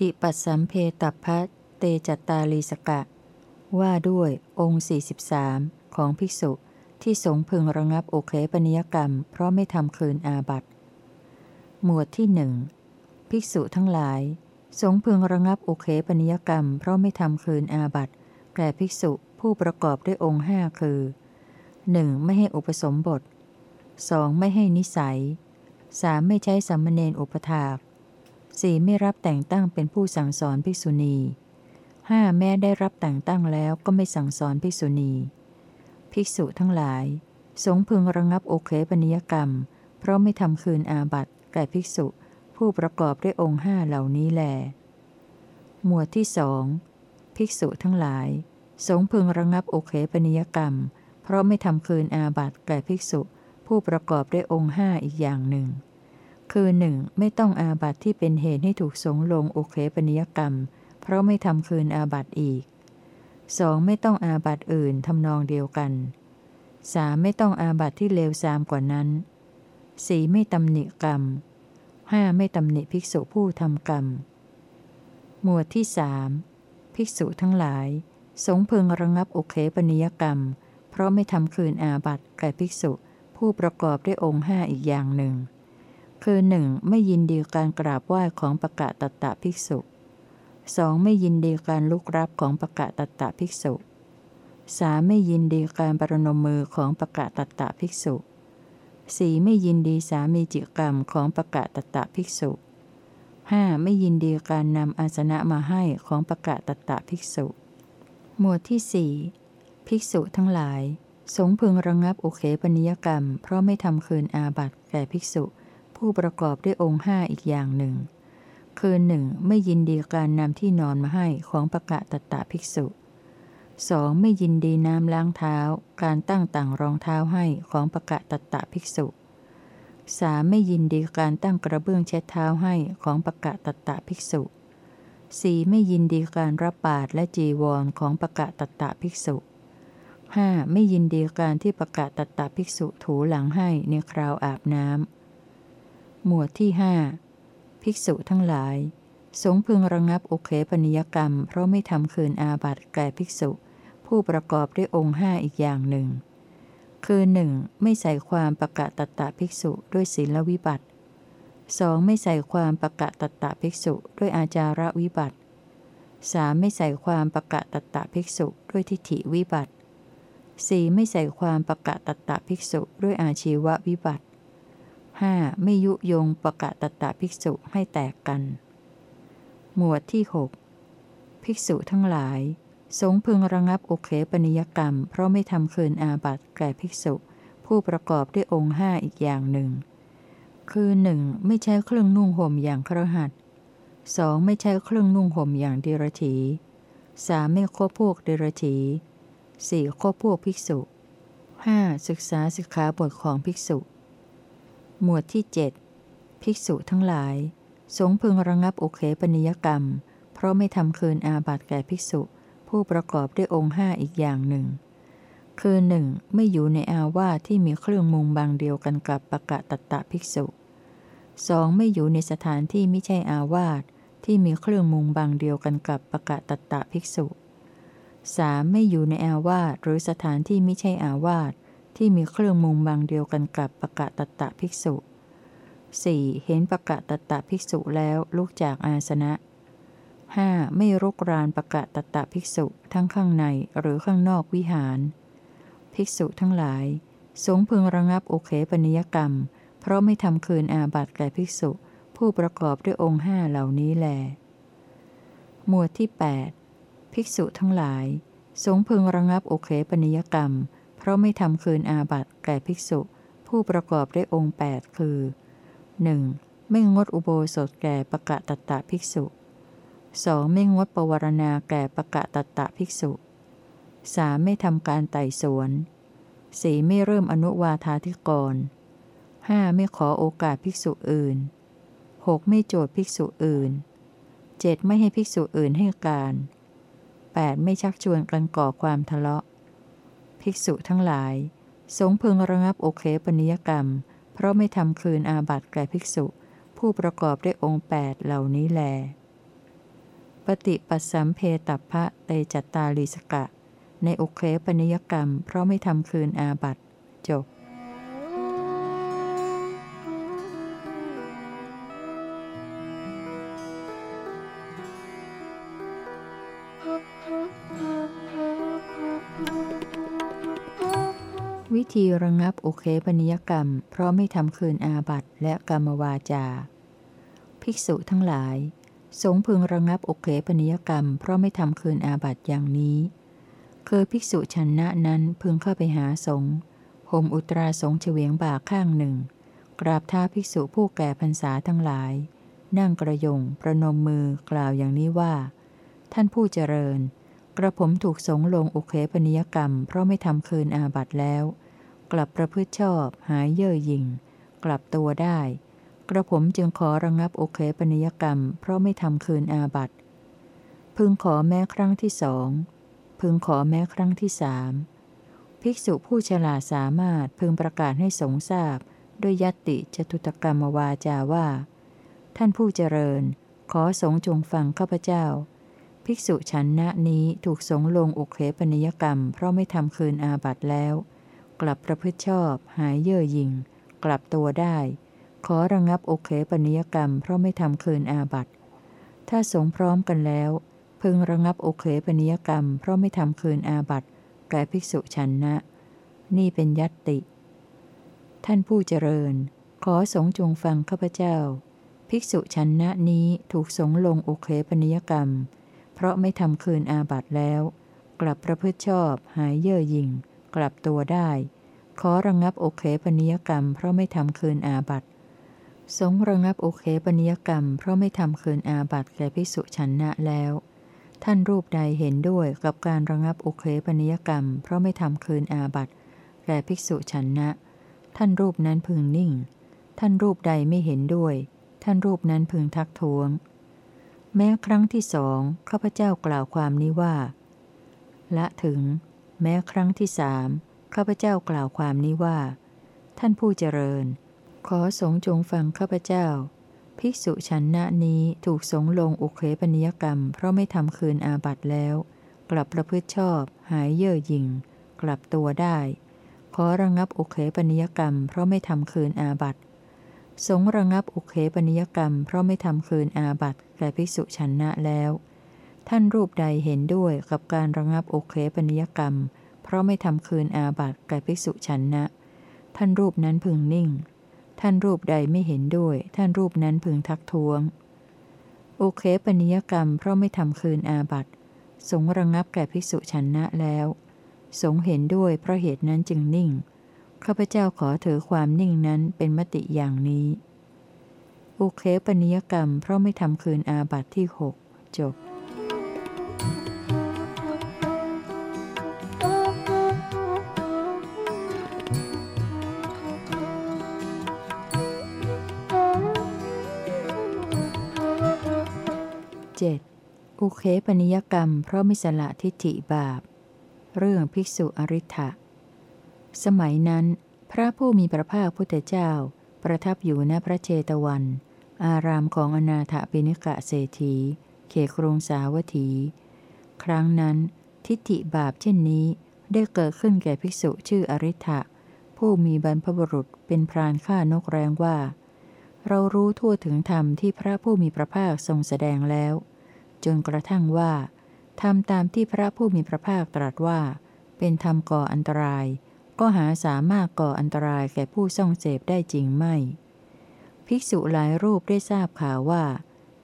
ปฏิปัสสัมเพตัพะเตจตาลีสกะ ว่าด้วยองค์ 43 ของภิกษุที่สงพึงระงับโอเคปนิยกรรม เพราะไม่ทำคืนอาบัตหมวดที่หนึ่งภิกษุทั้งหลาย สงพึงระงับโอเคปนิยกรรม เพราะไม่ทำคืนอาบัตแก่ภิกษุผู้ประกอบด้วยองค์ห้าคือ 1. ไม่ให้อุปสมบท 2. ไม่ให้นิสัย 3. ไม่ใช้สัมมเนนอุปถาก 4. ไม่รับแต่งตั้งเป็นผู้สั่งสอนภิกษุณี 5. แม้ได้รับแต่งตั้งแล้วก็ไม่สั่งสอนภิกษุณี ภิกษุทั้งหลาย สงพึงระงับโอเคปนิยกรรม เพราะไม่ทำคืนอาบัตแก่ภิกษุ ผู้ประกอบด้วยองค์ห้าเหล่านี้แล หมวดที่สองภิกษุทั้งหลาย สงพึงระงับโอเคปนิยกรรม เพราะไม่ทำคืนอาบัตแก่ภิกษุ ผู้ประกอบด้วยองค์ห้าอีกอย่างหนึ่ง คือหนึ่งไม่ต้องอาบัตที่เป็นเหตุให้ถูกสงลงโอเคปนิยกรรม เพราะไม่ทำคืนอาบัตอีก 2. ไม่ต้องอาบัตอื่นทำนองเดียวกัน 3. ไม่ต้องอาบัตที่เลวทรามกว่านั้น 4. ไม่ตำหนิกรรม 5. ไม่ตำหนิภิกษุผู้ทำกรรม หมวดที่สภิกษุทั้งหลาย สงพึงระงับโอเคปนิยกรรม เพราะไม่ทำคืนอาบัตแก่ภิกษุผู้ประกอบด้วยองค์ห้าอีกอย่างหนึ่ง คือหนึ่งไม่ยินดีการกราบไหว้ของประกาศตตะภิกษุ 2. ไม่ยินดีการลุกรับของประกาศตตะภิกษุ 3. ไม่ยินดีการปรนมมือของประกาศตตะภิกษุ 4. ไม่ยินดีสามีจิกรรมของประกาศตตะภิกษุ 5. ไม่ยินดีการนำอาสนะมาให้ของประกาศตตะภิกษุ หมวดที่สภิกษุทั้งหลาย สงพึงระงงับโอเคปนิยกรรม เพราะไม่ทำคืนอาบัตแก่ภิกษุ ผู้ประกอบด้วยองค์ห้าอีกอย่างหนึ่ง คือหนึ่งไม่ยินดีการนำที่นอนมาให้ของประกาศตตะภิกษุ 2. ไม่ยินดีน้ำล้างเท้า การตั้งต่างรองเท้าให้ของประกาศตตะภิกษุ 3. ไม่ยินดีการตั้งกระเบื้องเช็ดเท้าให้ของประกาศตตะภิกษุ 4. ไม่ยินดีการรับบาตรและจีวรของประกาศตตะภิกษุ 5. ไม่ยินดีการที่ประกาศตตะภิกษุถูหลังให้ในคราวอาบน้ำ หมวดที่หภิกษุทั้งหลาย สงพึงระงับโอเคปนิยกรรม เพราะไม่ทำคืนอาบัติแก่ภิกษุ ผู้ประกอบด้วยองค์ห้าอีกอย่างหนึ่ง คือหนึ่งไม่ใส่ความประกาศตตะภิกษุด้วยศีลวิบัติ 2. ไม่ใส่ความประกาศตตะภิกษุด้วยอาจาระวิบัติ 3. ไม่ใส่ความประกาศตตะภิกษุด้วยทิฏฐิวิบัติ 4. ไม่ใส่ความประกาศตตะภิกษุด้วยอาชีววิบัติ 5. ไม่ยุยงประกาศตตะภิกษุให้แตกกัน หมวดที่ 6 ภิกษุทั้งหลาย สงพึงระงับโอเคปนิยกรรม เพราะไม่ทำคืนอาบัติแก่ภิกษุ ผู้ประกอบด้วยองค์ห้าอีกอย่างหนึ่ง คือหนึ่งไม่ใช้เครื่องนุ่งห่มอย่างครหัสสองไม่ใช้เครื่องนุ่งห่มอย่างเดรถีสามไม่คบพวกเดรถีสี่คบพวกภิกษุห้าศึกษาสิกขาบทของภิกษุ หมวดที่เจ็ดภิกษุทั้งหลาย สงพึงระงับโอเคปนิยกรรม เพราะไม่ทำคืนอาบัติแก่ภิกษุ ผู้ประกอบด้วยองค์ห้าอีกอย่างหนึ่ง คือหนึ่งไม่อยู่ในอาวาสที่มีเครื่องมุงบางเดียวกันกับปะกะตะตะภิกษุ 2. ไม่อยู่ในสถานที่ไม่ใช่อาวาสที่มีเครื่องมุงบางเดียวกันกับปะกะตะตะภิกษุ 3. ไม่อยู่ในอาวาสหรือสถานที่ไม่ใช่อาวาส ที่มีเครื่องมุงบางเดียวกันกับปะกะตะตะภิกษุ 4. เห็นปะกะตะตะภิกษุแล้วลุกจากอาสนะ 5. ไม่รุกรานประกาศตตะภิกษุทั้งข้างในหรือข้างนอกวิหาร ภิกษุทั้งหลาย สงพึงระงับโอเคปนิยกรรม เพราะไม่ทำคืนอาบัติแก่ภิกษุ ผู้ประกอบด้วยองค์ห้าเหล่านี้แล หมวดที่ 8 ภิกษุทั้งหลาย สงพึงระงับโอเคปนิยกรรมเพราะไม่ทำคืนอาบัติแก่ภิกษุ ผู้ประกอบด้วยองค์ 8 คือ 1. ไม่งดอุโบสถแก่ประกาศตตะภิกษุสองไม่งดปวารณาแก่ปะกะตะตะภิกษุสามไม่ทำการไต่สวนสี่ไม่เริ่มอนุวาธาธิกรห้าไม่ขอโอกาสภิกษุอื่นหกไม่โจทย์ภิกษุอื่นเจ็ดไม่ให้ภิกษุอื่นให้การแปดไม่ชักชวนกันก่อความทะเลาะ ภิกษุทั้งหลาย สงพึงระงับโอเคปนิยกรรม เพราะไม่ทำคืนอาบัติแก่ภิกษุ ผู้ประกอบด้วยองค์แปดเหล่านี้แล ปฏิปัสสัมเพตัพะเตจัตตาลิสกะ ในโอเคปนิยกรรม เพราะไม่ทำคืนอาบัติจบ ธีระงงับอุเคปนิยกรรม เพราะไม่ทำคืนอาบัตและกรรมวาจา ภิกษุทั้งหลาย สงพึงระงงับอุเคปนิยกรรม เพราะไม่ทำคืนอาบัตอย่างนี้ คือภิกษุชนะนั้นพึงเข้าไปหาสงฆ์ห่มอุตราสงฆ์เฉวียงบ่าข้างหนึ่ง กราบท้าภิกษุผู้แก่พรรษาทั้งหลาย นั่งกระยงประนมมือกล่าวอย่างนี้ว่า ท่านผู้เจริญ กระผมถูกสงลงอุเคปนิยกรรม เพราะไม่ทำคืนอาบัตแล้ว กลับประพฤติชอบหายเย่อหยิ่ง กลับตัวได้ กระผมจึงขอระงงับโอเคปนิยกรรม เพราะไม่ทำคืนอาบัตพึงขอแม้ครั้งที่สอง พึงขอแม้ครั้งที่สามภิกษุผู้ฉลาดสามารถพึงประกาศให้สงทราบ ด้วยยตติจตุตกรรมวาจาว่า ท่านผู้เจริญ ขอสงจงฟังข้าพเจ้า ภิกษุฉันนะนี้ถูกสงลงอุเคปนิยกรรม เพราะไม่ทำคืนอาบัตแล้ว กลับประพฤติชอบ หายเย่อหยิ่ง กลับตัวได้ ขอระงงับโอเคปนิยกรรม เพราะไม่ทำคืนอาบัตถ้าสงพร้อมกันแล้ว พึงระงงับโอเคปนิยกรรม เพราะไม่ทำคืนอาบัตแก่ภิกษุฉันนะ นี่เป็นยัตติ ท่านผู้เจริญ ขอสงจงฟังข้าพเจ้า ภิกษุชันนะนี้ถูกสงลงโอเคปนิยกรรม เพราะไม่ทำคืนอาบัตแล้ว กลับประพฤติชอบ หายเย่อหยิ่ง กลับตัวได้ ขอระงงับโอเคปนิยกรรม เพราะไม่ทำคืนอาบัตสงระงงับโอเคปนิยกรรม เพราะไม่ทำคืนอาบัตแก่ภิกษุชันนะแล้ว ท่านรูปใดเห็นด้วยกับการระงงับโอเคปนิยกรรม เพราะไม่ทำคืนอาบัตแก่ภิกษุชันนะ ท่านรูปนั้นพึงนิ่ง ท่านรูปใดไม่เห็นด้วย ท่านรูปนั้นพึงทักท้วง แม้ครั้งที่สองข้าพเจ้ากล่าวความนี้ว่า ละถึง แม้ครั้งที่สามข้าพเจ้ากล่าวความนี้ว่า ท่านผู้เจริญ ขอสงจงฟังข้าพเจ้า ภิกษุชันนะนี้ถูกสงลงอุเคปนิยกรรม เพราะไม่ทำคืนอาบัตแล้ว กลับประพฤติชอบ หายเย่อหยิ่ง กลับตัวได้ ขอระงงับอุเคปนิยกรรม เพราะไม่ทำคืนอาบัตสงระงงับอุเคปนิยกรรม เพราะไม่ทำคืนอาบัตแก่ภิกษุชันนะแล้ว ท่านรูปใดเห็นด้วยกับการระงงับโอเคปนิยกรรม เพราะไม่ทำคืนอาบัตแก่ภิกษุชันนะ ท่านรูปนั้นพึงนิ่ง ท่านรูปใดไม่เห็นด้วย ท่านรูปนั้นพึงทักท้วง โอเคปนิยกรรม เพราะไม่ทำคืนอาบัตสงระงงับแก่ภิกษุชันนะแล้ว สงเห็นด้วยเพราะเหตุนั้นจึงนิ่ง ข้าพเจ้าขอถือความนิ่งนั้นเป็นมติอย่างนี้ อุเคปนิยกรรม เพราะไม่ทำคืนอาบัตที่หกจบ 7. อุเคปนิยกรรม เพราะมิสละทิฏฐิบาป เรื่องภิกษุอริ t ะสมัยนั้น พระผู้มีพระภาคพุทธเจ้า ประทับอยู่ณพระเชตวัน อารามของอนาถปิณิกะเศรษฐี เขครงสาวัตถี ครั้งนั้น ทิฏฐิบาปเช่นนี้ได้เกิดขึ้นแก่ภิกษุชื่ออริ t ะผู้มีบรรพบุรุษเป็นพรานฆ่านกแรงว่า เรารู้ทั่วถึงธรรมที่พระผู้มีพระภาคทรงแสดงแล้ว จนกระทั่งว่าทำตามที่พระผู้มีพระภาคตรัสว่า เป็นธรรมก่ออันตราย ก็หาสามารถก่ออันตรายแก่ผู้ส่องเสพได้จริงไม่ ภิกษุหลายรูปได้ทราบข่าวว่า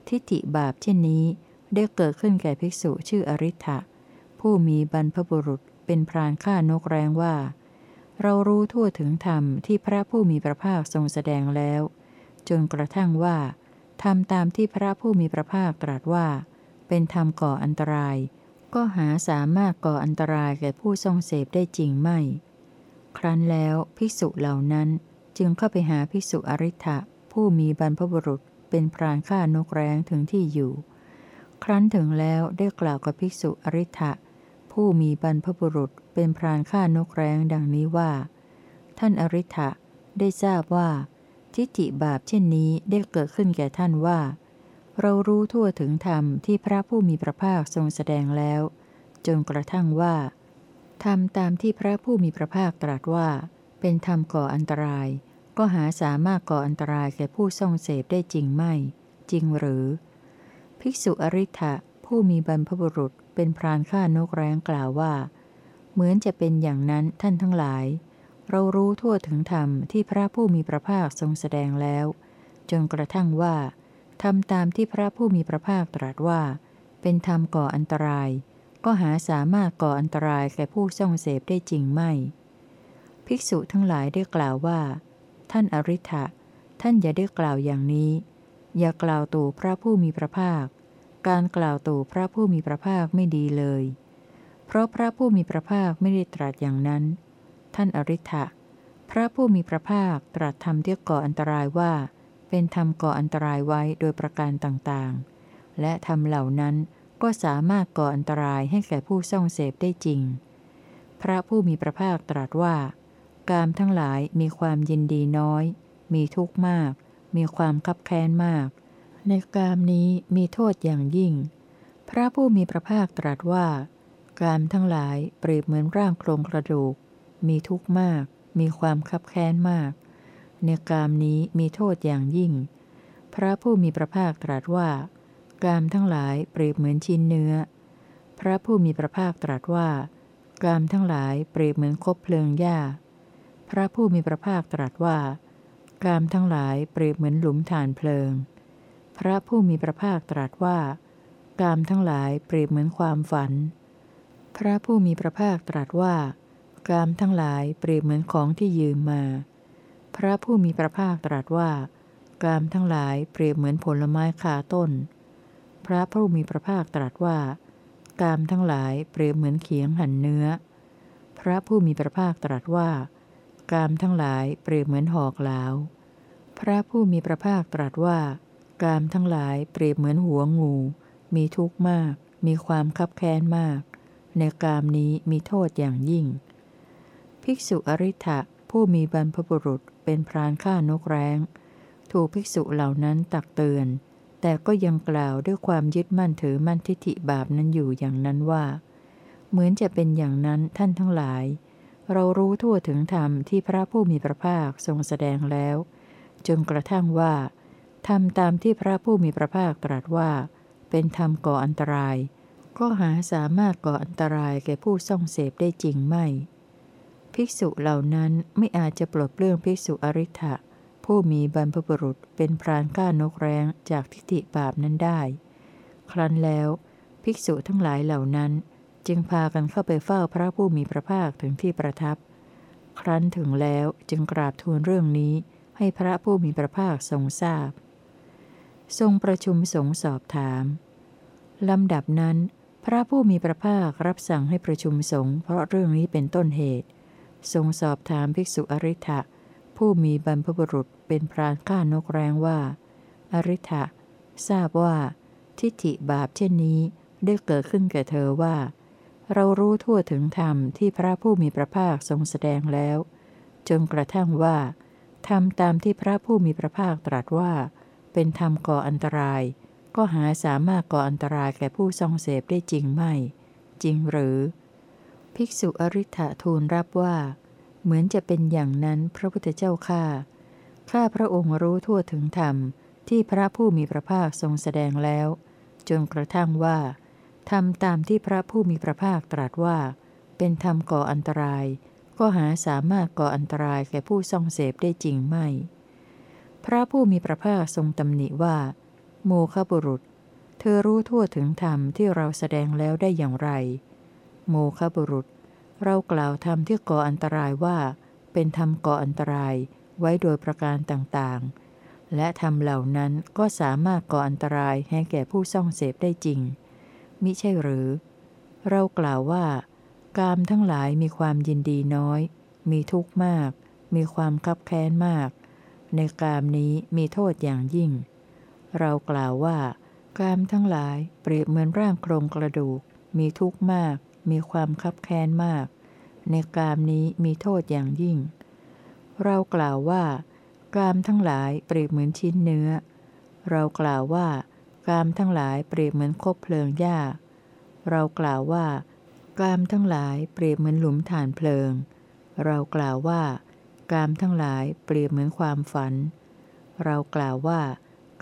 ทิฏฐิบาปเช่นนี้ได้เกิดขึ้นแก่ภิกษุชื่ออริ t ะผู้มีบรรพบุรุษเป็นพรานฆ่านกแรงว่า เรารู้ทั่วถึงธรรมที่พระผู้มีพระภาคทรงแสดงแล้ว จนกระทั่งว่าทำตามที่พระผู้มีพระภาคตรัสว่า เป็นธรรมก่ออันตราย ก็หาสามารถก่ออันตรายแก่ผู้ทรงเสพได้จริงไม่ ครั้นแล้วภิกษุเหล่านั้นจึงเข้าไปหาภิกษุอริ t ะผู้มีบรรพบุรุษเป็นพรานฆ่านกแร้งถึงที่อยู่ ครั้นถึงแล้วได้กล่าวกับภิกษุอริ t ะผู้มีบรรพบุรุษเป็นพรานฆ่านกแร้งดังนี้ว่า ท่านอริ t ะได้ทราบว่า ทิฏฐิบาปเช่นนี้ได้เกิดขึ้นแก่ท่านว่า เรารู้ทั่วถึงธรรมที่พระผู้มีพระภาคทรงแสดงแล้ว จนกระทั่งว่าธรรมตามที่พระผู้มีพระภาคตรัสว่า เป็นธรรมก่ออันตราย ก็หาสามารถก่ออันตรายแก่ผู้ทรงเสพได้จริงไม่ จริงหรือ ภิกษุอริ t ะผู้มีบรรพบุรุษเป็นพรานฆ่านกแร้งกล่าวว่า เหมือนจะเป็นอย่างนั้นท่านทั้งหลาย เรารู้ทั่วถึงธรรมที่พระผู้มีพระภาคทรงแสดงแล้ว จนกระทั่งว่าทำตามที่พระผู้มีพระภาคตรัสว่า เป็นธรรมก่ออันตราย ก็หาสามารถก่ออันตรายแก่ผู้ส่องเสพได้จริงไม่ ภิกษุทั้งหลายได้กล่าวว่า ท่านอริ t ะท่านอย่าได้กล่าวอย่างนี้ อย่ากล่าวตู่พระผู้มีพระภาค การกล่าวตู่พระผู้มีพระภาคไม่ดีเลย เพราะพระผู้มีพระภาคไม่ได้ตรัสอย่างนั้น ท่านอริ t ะพระผู้มีพระภาคตรัสธรรมที่ก่ออันตรายว่า เป็นธรรมก่ออันตรายไว้โดยประการต่างๆ และธรรมเหล่านั้นก็สามารถก่ออันตรายให้แก่ผู้ส่องเสพได้จริง พระผู้มีพระภาคตรัสว่า กามทั้งหลายมีความยินดีน้อย มีทุกข์มาก มีความคับแค้นมาก ในกามนี้มีโทษอย่างยิ่ง พระผู้มีพระภาคตรัสว่า กามทั้งหลายเปรียบเหมือนร่างโครงกระดูก มีทุกข์มาก มีความคับแค้นมาก ในกามนี้มีโทษอย่างยิ่ง พระผู้มีพระภาคตรัสว่า กามทั้งหลายเปรียบเหมือนชิ้นเนื้อ พระผู้มีพระภาคตรัสว่า กามทั้งหลายเปรียบเหมือนคบเพลิงหญ้า พระผู้มีพระภาคตรัสว่า กามทั้งหลายเปรียบเหมือนหลุมฐานเพลิง พระผู้มีพระภาคตรัสว่ากามทั้งหลายเปรียบเหมือนความฝัน พระผู้มีพระภาคตรัสว่า กามทั้งหลายเปรียบเหมือนของที่ยืมมา พระผู้มีพระภาคตรัสว่ากามทั้งหลายเปรียบเหมือนผลไม้คาต้น พระผู้มีพระภาคตรัสว่ากามทั้งหลายเปรียบเหมือนเขียงหั่นเนื้อ พระผู้มีพระภาคตรัสว่ากามทั้งหลายเปรียบเหมือนหอกเหลาพระผู้มีพระภาคตรัสว่ากามทั้งหลายเปรียบเหมือนหัวงู มีทุกข์มาก มีความคับแค้นมาก ในกามนี้มีโทษอย่างยิ่ง ภิกษุอริ t ะผู้มีบรรพบุรุษเป็นพรานฆ่านกแร้ง ถูกภิกษุเหล่านั้นตักเตือน แต่ก็ยังกล่าวด้วยความยึดมั่นถือมั่นทิฏฐิบาปนั้นอยู่อย่างนั้นว่า เหมือนจะเป็นอย่างนั้นท่านทั้งหลาย เรารู้ทั่วถึงธรรมที่พระผู้มีพระภาคทรงแสดงแล้ว จนกระทั่งว่าทำตามที่พระผู้มีพระภาคตรัสว่า เป็นธรรมก่ออันตราย ก็หาสามารถก่ออันตรายแก่ผู้ส่องเสพได้จริงไม่ ภิกษุเหล่านั้นไม่อาจจะปลดเปลื้องภิกษุอริ t ะผู้มีบรรพบุรุษเป็นพรานก้านกแร้งจากทิฏฐิบาปนั้นได้ ครั้นแล้ว ภิกษุทั้งหลายเหล่านั้น จึงพากันเข้าไปเฝ้าพระผู้มีพระภาคถึงที่ประทับ ครั้นถึงแล้วจึงกราบทูลเรื่องนี้ให้พระผู้มีพระภาคทรงทราบ ทรงประชุมสงสอบถาม ลำดับนั้น พระผู้มีพระภาครับสั่งให้ประชุมสงเพราะเรื่องนี้เป็นต้นเหตุ ทรงสอบถามภิกษุอริ t ะผู้มีบรรพบุรุษเป็นพรานฆ่านกแร้งว่า อริ t ะทราบว่า ทิฏฐิบาปเช่นนี้ได้เกิดขึ้นแก่เธอว่า เรารู้ทั่วถึงธรรมที่พระผู้มีพระภาคทรงแสดงแล้ว จนกระทั่งว่าทำตามที่พระผู้มีพระภาคตรัสว่า เป็นธรรมก่ออันตราย ก็หาสามารถก่ออันตรายแก่ผู้ทรงเสพได้จริงไม่ จริงหรือ ภิกษุอริ t ะทูลรับว่า เหมือนจะเป็นอย่างนั้นพระพุทธเจ้าข้าข้าพระองค์รู้ทั่วถึงธรรม ที่พระผู้มีพระภาคทรงแสดงแล้ว จนกระทั่งว่าทำตามที่พระผู้มีพระภาคตรัสว่า เป็นธรรมก่ออันตราย ก็หาสามารถก่ออันตรายแก่ผู้ทรงเสพได้จริงไม่ พระผู้มีพระภาคทรงตำหนิว่า โมฆบุรุษ เธอรู้ทั่วถึงธรรมที่เราแสดงแล้วได้อย่างไร โมฆบุรุษ เรากล่าวธรรมที่ก่ออันตรายว่า เป็นธรรมก่ออันตรายไว้โดยประการต่างๆ และธรรมเหล่านั้นก็สามารถก่ออันตรายให้แก่ผู้ซ่องเสพได้จริง มิใช่หรือ เรากล่าวว่า กามทั้งหลายมีความยินดีน้อย มีทุกข์มาก มีความคับแค้นมาก ในกามนี้มีโทษอย่างยิ่ง เรากล่าวว่ากามทั้งหลายเปรียบเหมือนร่างโครงกระดูก มีทุกข์มาก มีความคับแค้นมาก ในกามนี้มีโทษอย่างยิ่ง เรากล่าวว่า กามทั้งหลายเปรียบเหมือนชิ้นเนื้อ เรากล่าวว่ากามทั้งหลายเปรียบเหมือนคบเพลิงหญ้า เรากล่าวว่ากามทั้งหลายเปรียบเหมือนหลุมฐานเพลิง เรากล่าวว่ากามทั้งหลายเปรียบเหมือนความฝัน เรากล่าวว่า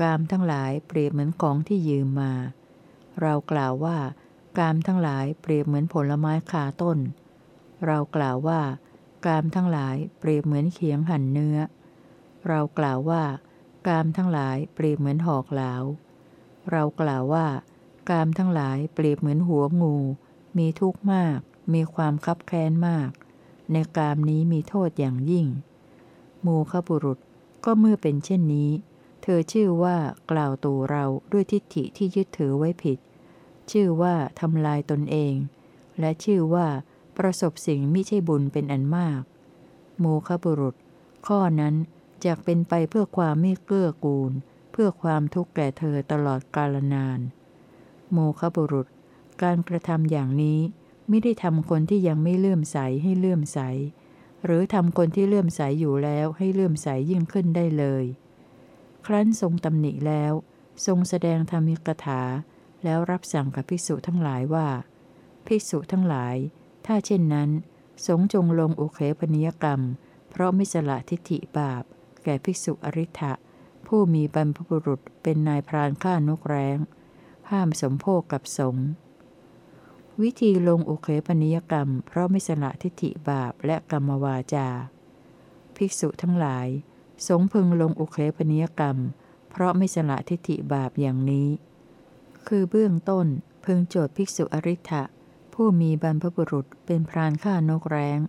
กามทั้งหลายเปรียบเหมือนของที่ยืมมา เรากล่าวว่า กามทั้งหลายเปรียบเหมือนผลไม้คาต้น เรากล่าวว่ากามทั้งหลายเปรียบเหมือนเขียงหั่นเนื้อ เรากล่าวว่ากามทั้งหลายเปรียบเหมือนหอกเหลา เรากล่าวว่ากามทั้งหลายเปรียบเหมือนหัวงู มีทุกข์มาก มีความคับแค้นมาก ในกามนี้มีโทษอย่างยิ่ง มูขบุรุษก็เมื่อเป็นเช่นนี้ เธอชื่อว่ากล่าวตูเราด้วยทิฏฐิที่ยึดถือไว้ผิด ชื่อว่าทำลายตนเอง และชื่อว่าประสบสิ่งมิใช่บุญเป็นอันมากโมคบุรุษ ข้อนั้นจะเป็นไปเพื่อความไม่เกื้อกูล เพื่อความทุกข์แก่เธอตลอดกาลนาน โมคบุรุษ การกระทำอย่างนี้ไม่ได้ทำคนที่ยังไม่เลื่อมใสให้เลื่อมใส หรือทำคนที่เลื่อมใสอยู่แล้วให้เลื่อมใสยิ่งขึ้นได้เลย ครั้นทรงตำหนิแล้ว ทรงแสดงธรรมิกถา แล้วรับสั่งกับภิกษุทั้งหลายว่า ภิกษุทั้งหลาย ถ้าเช่นนั้น สงจงลงอุเคปนิยกรรม เพราะไม่สละทิฏฐิบาป แก่ภิกษุอริ t ะผู้มีบรรพบุรุษเป็นนายพรานฆ่านกแร้ง ห้ามสมโภคกับสงวิธีลงอุเคปนิยกรรม เพราะไม่สละทิฏฐิบาปและกรรมวาจา ภิกษุทั้งหลาย สงพึงลงอุเคปนิยกรรม เพราะไม่สละทิฏฐิบาปอย่างนี้ คือเบื้องต้นพึงโจทย์ภิกษุอริ t ะผู้มีบรรพบุรุษเป็นพรานฆ่านกแร้ง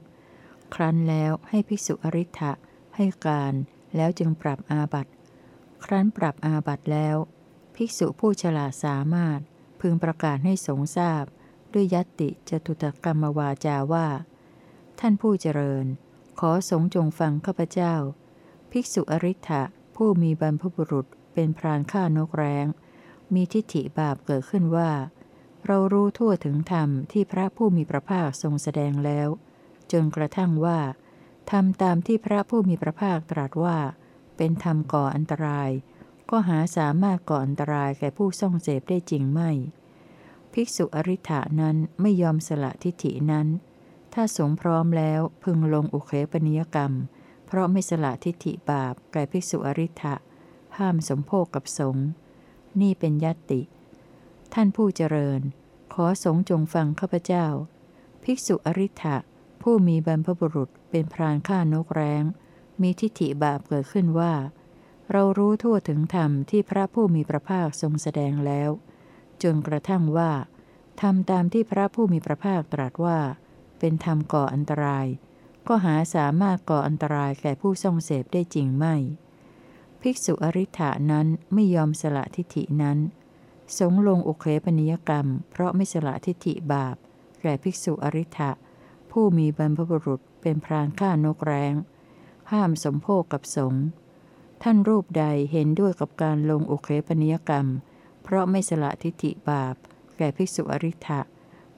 ครั้นแล้วให้ภิกษุอริ t ะให้การแล้วจึงปรับอาบัติ ครั้นปรับอาบัตแล้ว ภิกษุผู้ฉลาดสามารถ พึงประกาศให้สงทราบ ด้วยยติจตุตกรรมวาจาว่า ท่านผู้เจริญ ขอสงจงฟังข้าพเจ้า ภิกษุอริ t ะผู้มีบรรพบุรุษเป็นพรานฆ่านกแร้ง มีทิฏฐิบาปเกิดขึ้นว่า เรารู้ทั่วถึงธรรมที่พระผู้มีพระภาคทรงแสดงแล้ว จนกระทั่งว่าทำตามที่พระผู้มีพระภาคตรัสว่า เป็นธรรมก่ออันตราย ก็หาสามารถก่ออันตรายแก่ผู้ส่องเสพได้จริงไม่ ภิกษุอริ t ะนั้นไม่ยอมสละทิฏฐินั้น ถ้าสงพร้อมแล้วพึงลงอุเคปนิยกรรม เพราะไม่สละทิฏฐิบาปแก่ภิกษุอริ t ะห้ามสมโภคกับสง นี่เป็นยัตติ ท่านผู้เจริญ ขอสงจงฟังข้าพเจ้า ภิกษุอริ t ะผู้มีบรรพบุรุษเป็นพรานฆ่านกแร้ง มีทิฏฐิบาปเกิดขึ้นว่า เรารู้ทั่วถึงธรรมที่พระผู้มีพระภาคทรงแสดงแล้ว จนกระทั่งว่าทำตามที่พระผู้มีพระภาคตรัสว่า เป็นธรรมก่ออันตราย ก็หาสามารถก่ออันตรายแก่ผู้ทรงเสพได้จริงไม่ ภิกษุอริ t านั้นไม่ยอมสละทิฏฐินั้น สงลงอุเคปนิยกรรม เพราะไม่สละทิฏฐิบาปแก่ภิกษุอริ t ะผู้มีบรรพบุรุษเป็นพรานฆ่านกแร้ง ห้ามสมโภคกับสงท่านรูปใดเห็นด้วยกับการลงโอเคปนิยกรรม เพราะไม่สละทิฏฐิบาปแก่ภิกษุอริ t ะ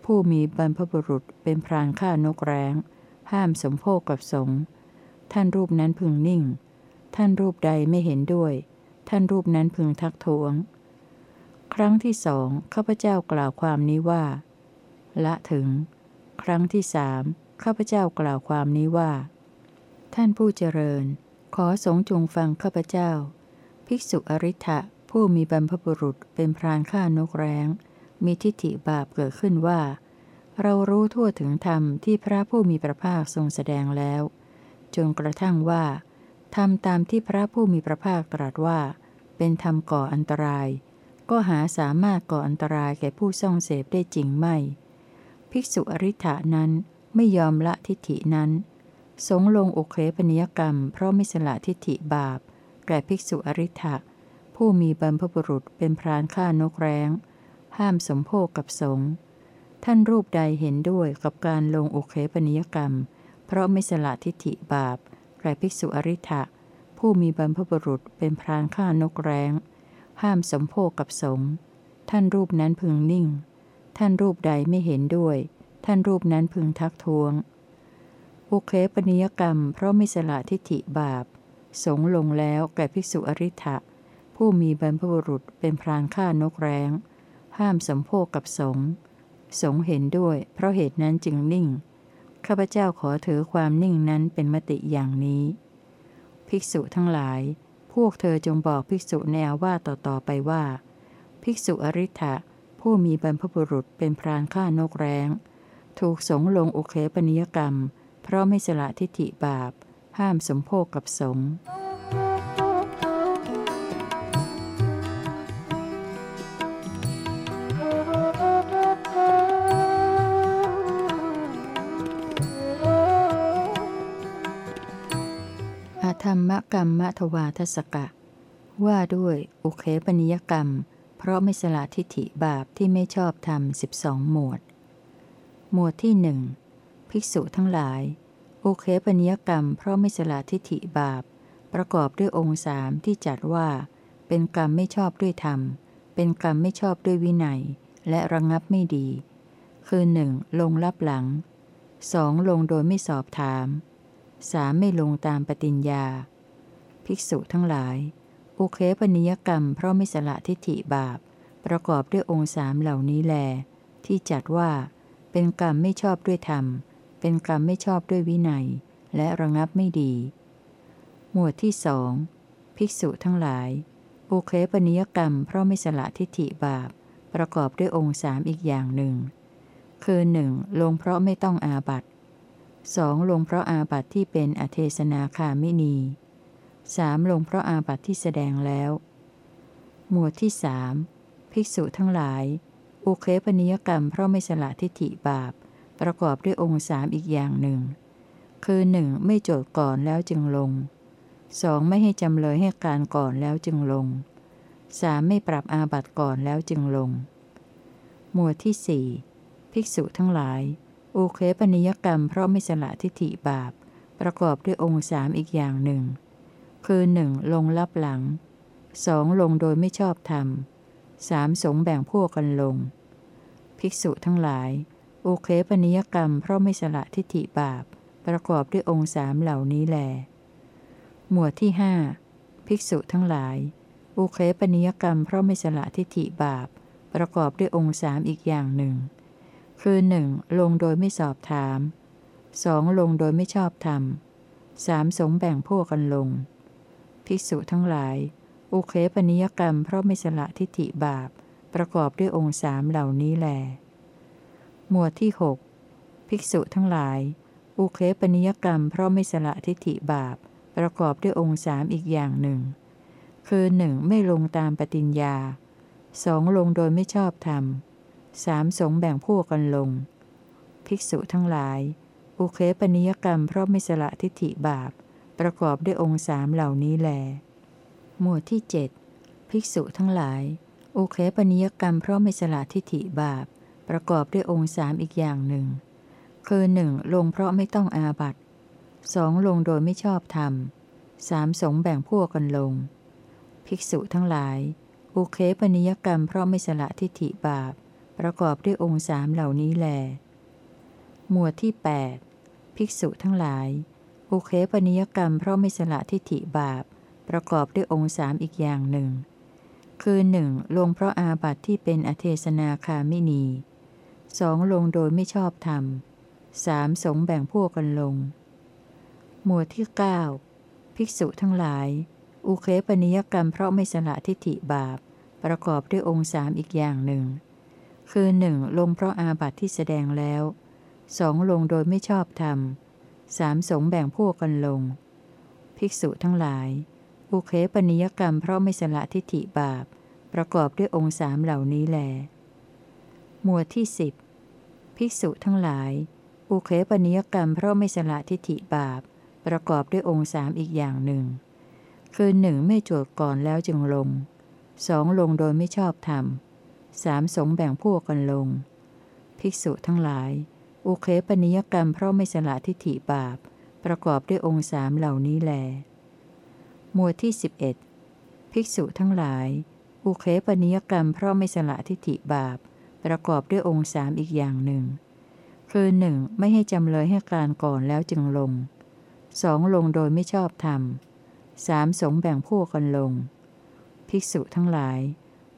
ผู้มีบรรพบุรุษเป็นพรานฆ่านกแร้ง ห้ามสมโภคกับสงท่านรูปนั้นพึงนิ่ง ท่านรูปใดไม่เห็นด้วย ท่านรูปนั้นพึงทักท้วง ครั้งที่สองข้าพเจ้ากล่าวความนี้ว่า ละถึง ครั้งที่สามข้าพเจ้ากล่าวความนี้ว่า ท่านผู้เจริญ ขอสงจงฟังข้าพเจ้า ภิกษุอริ t ะผู้มีบรรพบุรุษเป็นพรานฆ่านกแร้ง มีทิฏฐิบาปเกิดขึ้นว่า เรารู้ทั่วถึงธรรมที่พระผู้มีพระภาคทรงแสดงแล้ว จนกระทั่งว่า ทำตามที่พระผู้มีพระภาคตรัสว่า เป็นธรรมก่ออันตราย ก็หาสามารถก่ออันตรายแก่ผู้ส่องเสพได้จริงไม่ ภิกษุอริ t ะนั้นไม่ยอมละทิฏฐินั้น สงลงอุเคปนิยกรรม เพราะไม่สละทิฏฐิบาป แก่ภิกษุอริ t ะผู้มีบรรพบุรุษเป็นพรานฆ่านกแร้ง ห้ามสมโภคกับสงท่านรูปใดเห็นด้วยกับการลงอุเคปนิยกรรม เพราะไม่สละทิฏฐิบาป ก่ภิกษุอริ t ะผู้มีบรรพบุรุษเป็นพรานฆ่านกแร้ง ห้ามสมโภคกับสงท่านรูปนั้นพึงนิ่ง ท่านรูปใดไม่เห็นด้วย ท่านรูปนั้นพึงทักท้วง อุเคปนิยกรรม เพราะม่สละทิฏฐิบาป สงลงแล้วแก่ภิกษุอริ t ะผู้มีบรรพบุรุษเป็นพรานฆ่านกแร้ง ห้ามสมโภคกับสงฆ์สงเห็นด้วย เพราะเหตุนั้นจึงนิ่ง ข้าพเจ้าขอถือความนิ่งนั้นเป็นมติอย่างนี้ ภิกษุทั้งหลาย พวกเธอจงบอกภิกษุในอาวาต่อๆไปว่า ภิกษุอริ t ะผู้มีบรรพบุรุษเป็นพรานฆ่านกแร้ง ถูกสงลงอุเคปนิยกรรม เพราะไม่สละทิฏฐิบาป ห้ามสมโภคกับสงฆ์ กรรมทวาทศกะ ว่าด้วยอุเคปนิยกรรม เพราะไม่สละทิฏฐิบาปที่ไม่ชอบทำสิบสองหมวด หมวดที่หนึ่งภิกษุทั้งหลาย อุเคปนิยกรรม เพราะไม่สละทิฏฐิบาป ประกอบด้วยองค์สามที่จัดว่า เป็นกรรมไม่ชอบด้วยธรรม เป็นกรรมไม่ชอบด้วยวินัย และระงงับไม่ดี คือหนึ่งลงลับหลังสองลงโดยไม่สอบถามสามไม่ลงตามปฏิญญา ภิกษุทั้งหลาย อุเคปนิยกรรมเพราะไม่สละทิฏฐิบาป ประกอบด้วยองค์สามเหล่านี้แล ที่จัดว่า เป็นกรรมไม่ชอบด้วยธรรม เป็นกรรมไม่ชอบด้วยวินัย และระงับไม่ดี หมวดที่สองภิกษุทั้งหลาย อุเคปนิยกรรมเพราะไม่สละทิฏฐิบาป ประกอบด้วยองค์สามอีกอย่างหนึ่ง คือหนึ่งลงเพราะไม่ต้องอาบัติสองลงเพราะอาบัติที่เป็นอเทศนาคามินี สามลงเพราะอาบัติที่แสดงแล้ว หมวดที่สามภิกษุทั้งหลาย อุเคปนิยกรรมเพราะไม่สละทิฏฐิบาป ประกอบด้วยองค์สามอีกอย่างหนึ่ง คือหนึ่งไม่โจทย์ก่อนแล้วจึงลงสองไม่ให้จำเลยให้การก่อนแล้วจึงลงสามไม่ปรับอาบัติก่อนแล้วจึงลง หมวดที่สี่ภิกษุทั้งหลาย อุเคปนิยกรรมเพราะไม่สละทิฏฐิบาป ประกอบด้วยองค์สามอีกอย่างหนึ่ง คือหนึ่งลงลับหลังสองลงโดยไม่ชอบธรรมสามสงแบ่งพวกกันลง ภิกษุทั้งหลาย อุเคปนิยกรรมเพราะไม่สละทิฏฐิบาป ประกอบด้วยองค์สามเหล่านี้แล หมวดที่หภิกษุทั้งหลาย อุเคปนิยกรรมเพราะไม่สละทิฏฐิบาป ประกอบด้วยองค์สามอีกอย่างหนึ่ง คือหนึ่งลงโดยไม่สอบถามสองลงโดยไม่ชอบธรรมสามสงแบ่งพวกกันลง ภิกษุทั้งหลาย อุเคปนิยกรรมเพราะไม่สละทิฏฐิบาป ประกอบด้วยองค์สามเหล่านี้แล หมวดที่หภิกษุทั้งหลาย อุเคปนิยกรรมเพราะไม่สละทิฏฐิบาป ประกอบด้วยองค์สามอีกอย่างหนึ่ง คือหนึ่งไม่ลงตามปฏิญญาสองลงโดยไม่ชอบธรรมสามสงแบ่งพวกกันลง ภิกษุทั้งหลาย อุเคปนิยกรรมเพราะไม่สละทิฏฐิบาป ประกอบด้วยองค์สามเหล่านี้แล หมวดที่เจ็ดภิกษุทั้งหลาย โอเคปนิยกรรมเพราะไม่สละทิฏฐิบาป ประกอบด้วยองค์สามอีกอย่างหนึ่ง คือหนึ่งลงเพราะไม่ต้องอาบัตสองลงโดยไม่ชอบธรรมสามสงแบ่งพวกกันลง ภิกษุทั้งหลายโอเคปนิยกรรมเพราะไม่สละทิฏฐิบาป ประกอบด้วยองค์สามเหล่านี้แล หมวดที่ 8 ภิกษุทั้งหลาย อุเคปนิยกรรมเพราะไม่สละทิฏฐิบาป ประกอบด้วยองค์สามอีกอย่างหนึ่ง คือหนึ่งลงเพราะอาบัติที่เป็นอเทศนาคามินีสองลงโดยไม่ชอบธรรมสามสงแบ่งพวกกันลง หมวดที่ 9 ภิกษุทั้งหลาย อุเคปนิยกรรมเพราะไม่สละทิฏฐิบาป ประกอบด้วยองค์สามอีกอย่างหนึ่ง คือหนึ่งลงเพราะอาบัติที่แสดงแล้วสองลงโดยไม่ชอบธรรม สามสงแบ่งพวกกันลง ภิกษุทั้งหลาย อุเคปนิยกรรมเพราะไม่สละทิฏฐิบาป ประกอบด้วยองค์สามเหล่านี้แล หมวดที่สิบภิกษุทั้งหลาย อุเคปนิยกรรมเพราะไม่สละทิฏฐิบาป ประกอบด้วยองค์สามอีกอย่างหนึ่ง คือหนึ่งไม่จวดก่อนแล้วจึงลงสองลงโดยไม่ชอบธรรมสามสงแบ่งพวกกันลง ภิกษุทั้งหลาย อุเคปนิยกรรมเพราะไม่สละทิฏฐิบาป ประกอบด้วยองค์สามเหล่านี้แล หมวดที่ 11 ภิกษุทั้งหลาย อุเคปนิยกรรมเพราะไม่สละทิฏฐิบาป ประกอบด้วยองค์สามอีกอย่างหนึ่ง คือหนึ่งไม่ให้จำเลยให้การก่อนแล้วจึงลงสองลงโดยไม่ชอบธรรมสามสงแบ่งพวกกันลง ภิกษุทั้งหลาย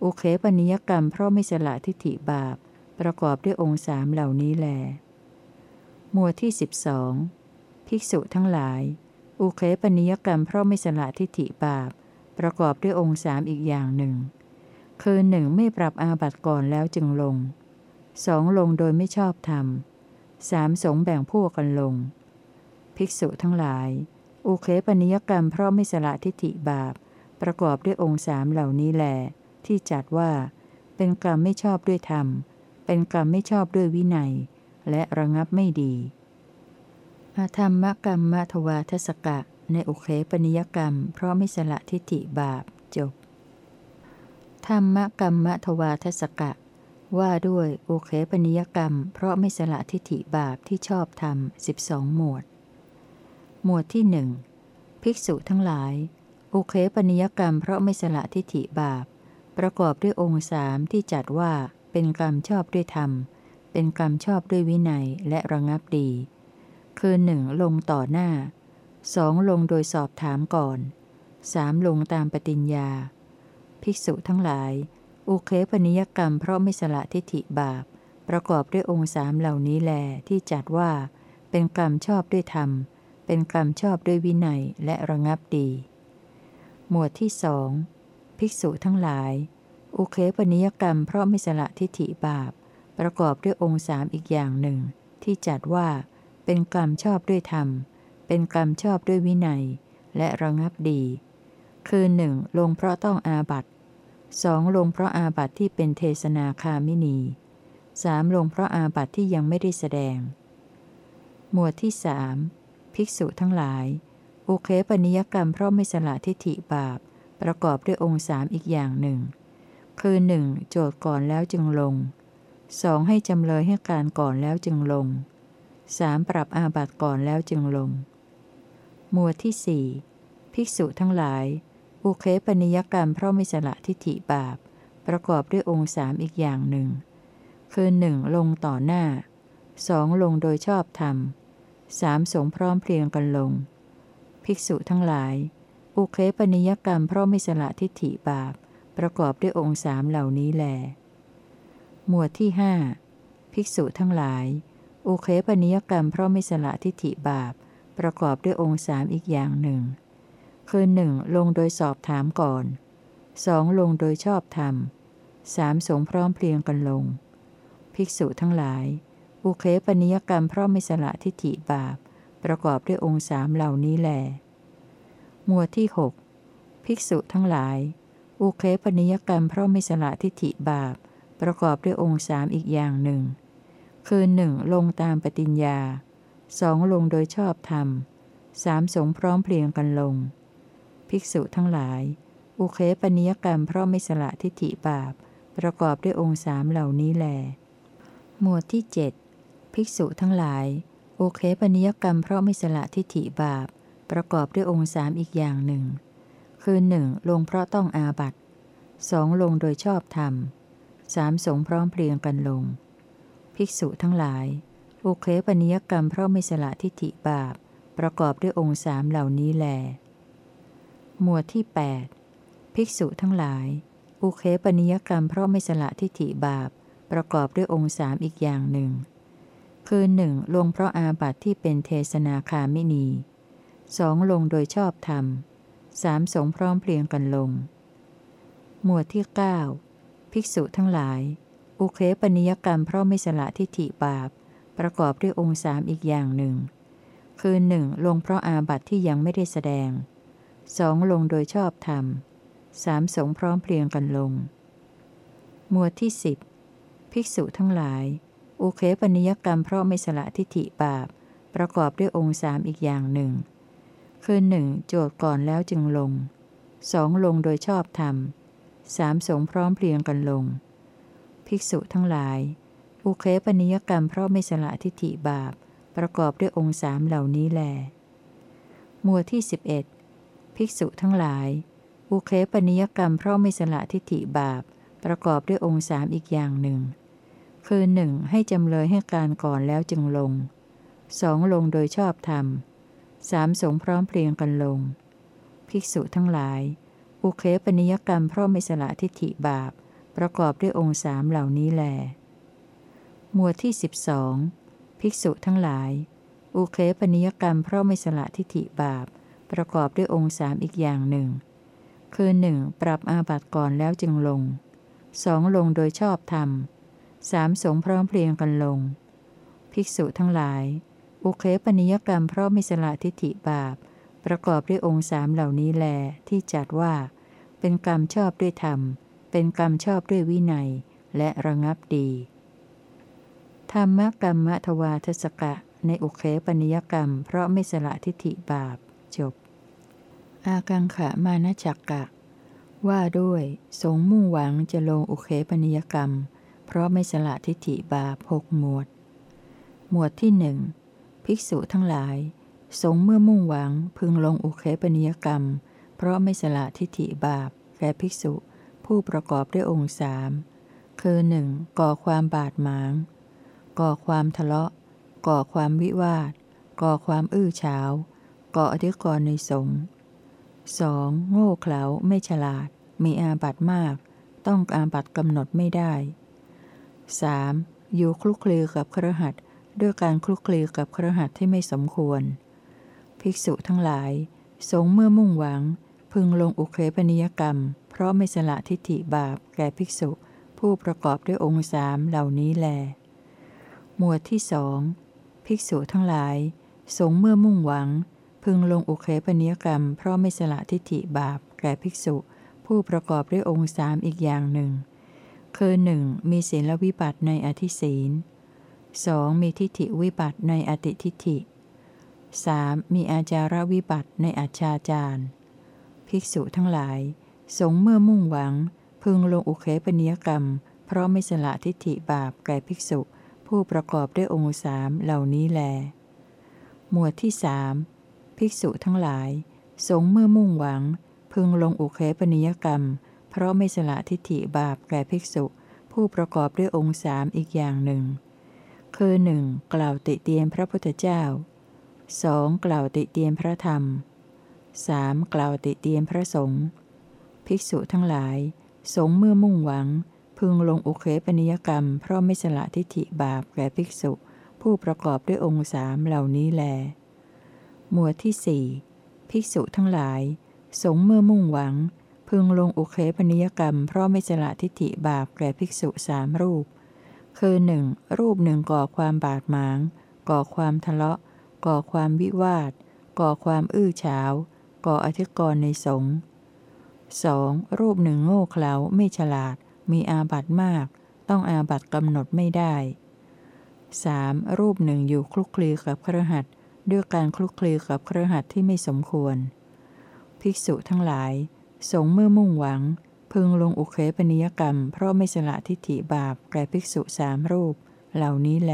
อุเคปนิยกรรมเพราะไม่สละทิฏฐิบาป ประกอบด้วยองค์สามเหล่านี้แล หมวดที่ 12 ภิกษุทั้งหลาย อุเคปนิยกรรมเพราะไม่สละทิฏฐิบาป ประกอบด้วยองค์สามอีกอย่างหนึ่ง คือหนึ่งไม่ปรับอาบัติก่อนแล้วจึงลงสองลงโดยไม่ชอบธรรมสามสงแบ่งพวกกันลง ภิกษุทั้งหลาย อุเคปนิยกรรมเพราะไม่สละทิฏฐิบาป ประกอบด้วยองค์สามเหล่านี้แหลที่จัดว่า เป็นกรรมไม่ชอบด้วยธรรม เป็นกรรมไม่ชอบด้วยวินัย และระงับไม่ดีอาธรรมกรรมมทวาทศกะ ในอุเคปนิยกรรม เพราะไม่สละทิฏฐิบาปจบ ธรรมกรรมมทวาทศกะ ว่าด้วยโอเคปนิยกรรม เพราะไม่สละทิฏฐิบาปที่ชอบธรรมสิบสองหมวด หมวดที่หนึ่งภิกษุทั้งหลายโอเคปนิยกรรม เพราะไม่สละทิฏฐิบาป ประกอบด้วยองค์สามที่จัดว่าเป็นกรรมชอบด้วยธรรม เป็นกรรมชอบด้วยวินัยและระงับดี คือหนึ่งลงต่อหน้าสองลงโดยสอบถามก่อนสามลงตามปฏิญญา ภิกษุทั้งหลาย อุเคปนิยกรรมเพราะไม่สละทิฏฐิบาป ประกอบด้วยองค์สามเหล่านี้แลที่จัดว่า เป็นกรรมชอบด้วยธรรม เป็นกรรมชอบด้วยวินัยและระงับดี หมวดที่สองภิกษุทั้งหลาย อุเคปนิยกรรมเพราะไม่สละทิฏฐิบาป ประกอบด้วยองค์สามอีกอย่างหนึ่ง ที่จัดว่า เป็นกรรมชอบด้วยธรรม เป็นกรรมชอบด้วยวินัย และระงับดี คือหนึ่งลงเพราะต้องอาบัติสองลงเพราะอาบัติที่เป็นเทศนาคามินีสามลงเพราะอาบัติที่ยังไม่ได้แสดง หมวดที่สภิกษุทั้งหลาย อุเคปนิยกรรมเพราะไม่สละทิฏฐิบาป ประกอบด้วยองค์สามอีกอย่างหนึ่ง คือหนึ่งโจทย์ก่อนแล้วจึงลง สองให้จำเลยให้การก่อนแล้วจึงลงสามปรับอาบัติก่อนแล้วจึงลง หมวดที่สภิกษุทั้งหลาย อุเคปนิยกรรมเพราะม่สละทิฏฐิบาป ประกอบด้วยองค์สามอีกอย่างหนึ่ง คือหนึ่งลงต่อหน้าสองลงโดยชอบธรรมสามสงพร้อมเพรียงกันลง ภิกษุทั้งหลาย อุเคปนิยกรรมเพราะม่สละทิฏฐิบาป ประกอบด้วยองค์สามเหล่านี้แล หมวดที่หภิกษุทั้งหลาย อุเคปนิยกรรมเพราะไม่สละทิฏฐิบาป ประกอบด้วยองค์สามอีกอย่างหนึ่ง คือหนึ่งลงโดยสอบถามก่อนสองลงโดยชอบธรรมสามสงพร้อมเพลียงกันลง ภิกษุทั้งหลาย อุเคปนิยกรรมเพราะไม่สละทิฏฐิบาป ประกอบด้วยองค์สามเหล่านี้แหลหมวดที่ 6 ภิกษุทั้งหลาย อุเคปนิยกรรมเพราะไม่สละทิฏฐิบาป ประกอบด้วยองค์สามอีกอย่างหนึ่ง คือหนึ่งลงตามปฏิญญาสองลงโดยชอบธรรมสามสงพร้อมเพลียงกันลง ภิกษุทั้งหลาย อุเคปนิยกรรมเพราะไม่สละทิฏฐิบาป ประกอบด้วยองค์สามเหล่านี้แล หมวดที่ 7 ภิกษุทั้งหลาย อุเคปนิยกรรมเพราะไม่สละทิฏฐิบาป ประกอบด้วยองค์สามอีกอย่างหนึ่ง คือหนึ่งลงเพราะต้องอาบัตสองลงโดยชอบธรรม สามสงพร้อมเพรียงกันลง ภิกษุทั้งหลาย อุเคปนิยกรรมเพราะไม่สละทิฏฐิบาป ประกอบด้วยองค์สามเหล่านี้แล หมวดที่ 8 ภิกษุทั้งหลาย อุเคปนิยกรรมเพราะไม่สละทิฏฐิบาป ประกอบด้วยองค์สามอีกอย่างหนึ่ง คือหนึ่งลงเพราะอาบัติที่เป็นเทศนาคามินีสองลงโดยชอบธรรมสามสงพร้อมเพลียงกันลง หมวดที่ 9 ภิกษุทั้งหลาย อุเคปนิยกรรมเพราะไม่สละทิฏฐิบาป ประกอบด้วยองค์สามอีกอย่างหนึ่ง คือหนึ่งลงเพราะอาบัติที่ยังไม่ได้แสดงสองลงโดยชอบธรรมสามสงพร้อมเพรียงกันลง หมวดที่สิบภิกษุทั้งหลาย อุเคปนิยกรรมเพราะไม่สละทิฏฐิบาป ประกอบด้วยองค์สามอีกอย่างหนึ่ง คือหนึ่งโจทย์ก่อนแล้วจึงลงสองลงโดยชอบธรรม สามสงพร้อมเพรียงกันลง ภิกษุทั้งหลาย อุเคปนิยกรรมเพราะไม่สละทิฏฐิบาป ประกอบด้วยองค์สามเหล่านี้แล หมวดที่สิบเอ็ดภิกษุทั้งหลาย อุเคปนิยกรรมเพราะไม่สละทิฏฐิบาป ประกอบด้วยองค์สามอีกอย่างหนึ่ง คือหนึ่งให้จำเลยให้การก่อนแล้วจึงลงสองลงโดยชอบธรรมสามสงพร้อมเพลียงกันลง ภิกษุทั้งหลาย อุเคปนิยกรรมเพราะไม่สละทิฏฐิบาป ประกอบด้วยองค์สามเหล่านี้แล หมวดที่ 12 ภิกษุทั้งหลาย อุเคปนิยกรรมเพราะไม่สละทิฏฐิบาป ประกอบด้วยองค์สามอีกอย่างหนึ่ง คือหนึ่งปรับอาบัติก่อนแล้วจึงลงสองลงโดยชอบธรรมสามสงพร้อมเพรียงกันลง ภิกษุทั้งหลาย อุเคปนิยกรรมเพราะไม่สละทิฏฐิบาป ประกอบด้วยองค์สามเหล่านี้แล ที่จัดว่า เป็นกรรมชอบด้วยธรรม เป็นกรรมชอบด้วยวินัย และระงับดี ธรรมกรรมทวาทศกะ ในอุเคปนิยกรรม เพราะไม่สละทิฏฐิบาป จบ อากังขะมานจักกะ ว่าด้วยสงมุ่งหวังจะลงอุเคปนิยกรรม เพราะไม่สละทิฏฐิบาปหกหมวด หมวดที่หนึ่งภิกษุทั้งหลาย สงเมื่อมุ่งหวังพึงลงอุเคปนิยกรรม เพราะไม่สละทิฏฐิบาปแก่ภิกษุ ผู้ประกอบด้วยองค์สามคือหนึ่งก่อความบาดหมาง ก่อความทะเลาะ ก่อความวิวาท ก่อความอื้อฉาว ก่ออธิกรณ์ในสงฆ์สองโง่เขลาไม่ฉลาด มีอาบัตมาก ต้องอาบัตกำหนดไม่ได้ 3. อยู่คลุกคลีกับครหัสด้วยการคลุกคลีกับครหัสที่ไม่สมควร ภิกษุทั้งหลาย สงเมื่อมุ่งหวัง พึงลงอุเคปนิยกรรม เพราะไม่สละทิฏฐิบาปแก่ภิกษุ ผู้ประกอบด้วยองค์สามเหล่านี้แล หมวดที่สองภิกษุทั้งหลาย สงเมื่อมุ่งหวัง พึงลงอุเคปนิยกรรม เพราะไม่สละทิฏฐิบาปแก่ภิกษุ ผู้ประกอบด้วยองค์สามอีกอย่างหนึ่งคือหนึ่งมีศีลวิบัติในอธิศีล 2. มีทิฏฐิวิบัติในอติทิฏฐิ 3. มีอาจาระวิบัติในอัจฉาจารภิกษุทั้งหลาย สงเมื่อมุ่งหวัง พึงลงอุเคปนิยกรรม เพราะไม่สละทิฏฐิบาปแก่ภิกษุ ผู้ประกอบด้วยองค์สามเหล่านี้แล หมวดที่สภิกษุทั้งหลาย สงเมื่อมุ่งหวัง พึงลงอุเคปนิยกรรม เพราะไม่สละทิฏฐิบาปแก่ภิกษุ ผู้ประกอบด้วยองค์สามอีกอย่างหนึ่ง คือหนึ่งกล่าวติเตียนพระพุทธเจ้า 2. กล่าวติเตียนพระธรรม 3. กล่าวติเตียนพระสงฆ์ภิกษุทั้งหลาย สงเมื่อมุ่งหวัง พึงลงอุเคปนิยกรรม เพราะไม่สละทิฏฐิบาปแก่ภิกษุ ผู้ประกอบด้วยองค์สามเหล่านี้แล หมวดที่สี่ภิกษุทั้งหลาย สงเมื่อมุ่งหวัง พึงลงอุเคปนิยกรรม เพราะไม่สละทิฏฐิบาปแก่ภิกษุสามรูป คือหนึ่งรูปหนึ่งก่อความบาดหมาง ก่อความทะเลาะ ก่อความวิวาท ก่อความอื้อฉาว ก่ออธิกรณ์ในสงฆ์สองรูปหนึ่งโง่เขลาไม่ฉลาด มีอาบัตมาก ต้องอาบัตกำหนดไม่ได้ 3. รูปหนึ่งอยู่คลุกคลีกับเครือหัดด้วยการคลุกคลีกับเครือหัดที่ไม่สมควร ภิกษุทั้งหลาย สงเมื่อมุ่งหวัง พึงลงอุเคปนิยกรรม เพราะไม่สละทิฏฐิบาปแก่ภิกษุสามรูป เหล่านี้แล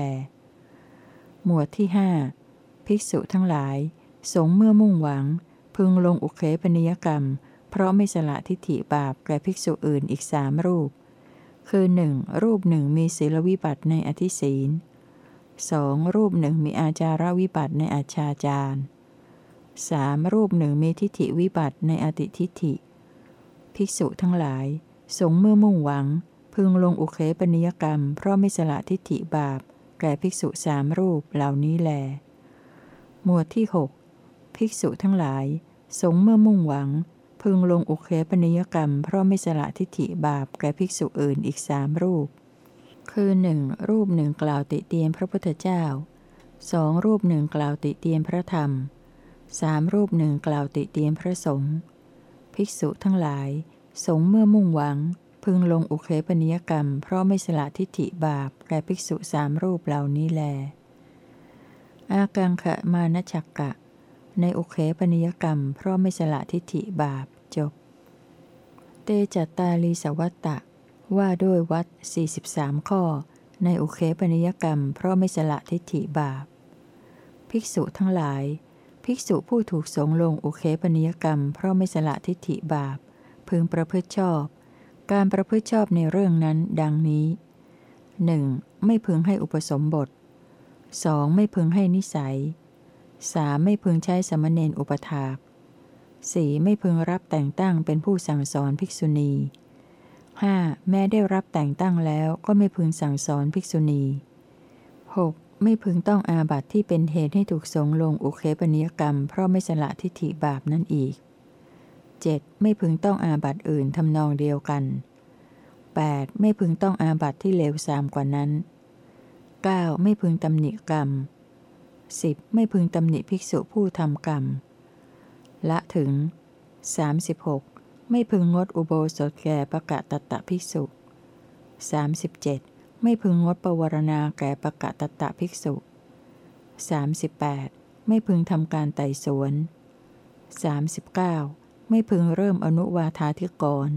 หมวดที่ห้า ภิกษุทั้งหลาย สงเมื่อมุ่งหวัง พึงลงอุเคปนิยกรรม เพราะไม่สละทิฏฐิบาปแก่ภิกษุอื่นอีกสามรูป คือหนึ่งรูปหนึ่งมีศีลวิบัติในอธิศีลสองรูปหนึ่งมีอาจารวิบัติในอาชาจารสามรูปหนึ่งมีทิฏฐิวิบัติในอติทิฏฐิ ภิกษุทั้งหลาย สงเมื่อมุ่งหวัง พึงลงอุเคปนิยกรรม เพราะไม่สละทิฏฐิบาป แก่ภิกษุสามรูปเหล่านี้แล หมวดที่ 6 ภิกษุทั้งหลาย สงเมื่อมุ่งหวัง พึงลงอุเคปนิยกรรม เพราะไม่สละทิฏฐิบาปแก่ภิกษุอื่นอีกสามรูป คือหนึ่งรูปหนึ่งกล่าวติเตียนพระพุทธเจ้าสองรูปหนึ่งกล่าวติเตียนพระธรรมสามรูปหนึ่งกล่าวติเตียนพระสงฆ์ภิกษุทั้งหลาย สงเมื่อมุ่งหวัง พึงลงอุเคปนิยกรรม เพราะไม่สละทิฏฐิบาปแก่ภิกษุสามรูปเหล่านี้แล อากังขะมานชักกะ ในอุเคปนิยกรรม เพราะไม่สละทิฏฐิบาปจบ เตจัตตาลีสวัตตะ ว่าด้วยวัด 43 ข้อ ในอุเคปนิยกรรม เพราะไม่สละทิฏฐิบาป ภิกษุทั้งหลาย ภิกษุผู้ถูกสงลงอุเคปนิยกรรม เพราะไม่สละทิฏฐิบาป พึงประพฤติชอบ การประพฤติชอบในเรื่องนั้นดังนี้ 1. ไม่พึงให้อุปสมบท 2. ไม่พึงให้นิสัย 3. ไม่พึงใช้สมณเณรอุปถาก 4. ไม่พึงรับแต่งตั้งเป็นผู้สั่งสอนภิกษุณี 5. แม้ได้รับแต่งตั้งแล้วก็ไม่พึงสั่งสอนภิกษุณี 6. ไม่พึงต้องอาบัติที่เป็นเหตุให้ถูกสงลงอุเคปนิยกรรม เพราะไม่สละทิฏฐิบาปนั่นอีก 7. ไม่พึงต้องอาบัติอื่นทำนองเดียวกัน 8. ไม่พึงต้องอาบัติที่เลวทรามกว่านั้น 9. ไม่พึงตำหนิกรรม 10. ไม่พึงตำหนิภิกษุผู้ทำกรรม ละถึง 36. ไม่พึงงดอุโบสถแก่ประกาศตตะภิกษุ 37. ไม่พึงงดปวารณาแก่ประกาศตตะภิกษุ 38. ไม่พึงทำการไต่สวน 39. ไม่พึงเริ่มอนุวาธาธิกร